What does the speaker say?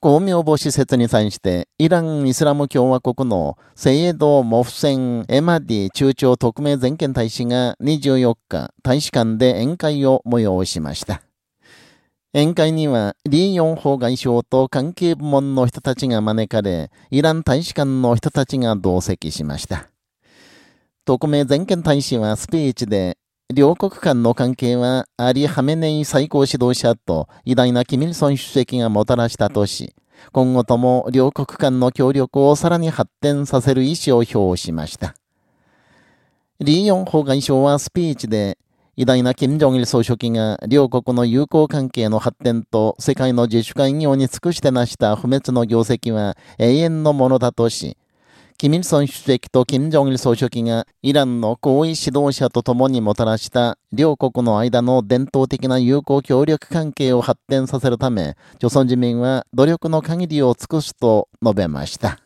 公明母施設に際して、イラン・イスラム共和国のセイエド・モフセン・エマディ中朝特命全権大使が24日、大使館で宴会を催しました。宴会には、リー・ヨンホ外相と関係部門の人たちが招かれ、イラン大使館の人たちが同席しました。特命全権大使はスピーチで、両国間の関係は、アリ・ハメネイ最高指導者と偉大なキミルソン主席がもたらしたとし、今後とも両国間の協力をさらに発展させる意思を表しました。リー・ヨンホ外相はスピーチで、偉大な金正日総書記が両国の友好関係の発展と世界の自主会業に尽くして成した不滅の業績は永遠のものだとし、キミルソン主席とキム・ジョンイル総書記がイランの高位指導者と共にもたらした両国の間の伝統的な友好協力関係を発展させるため、朝鮮人民は努力の限りを尽くすと述べました。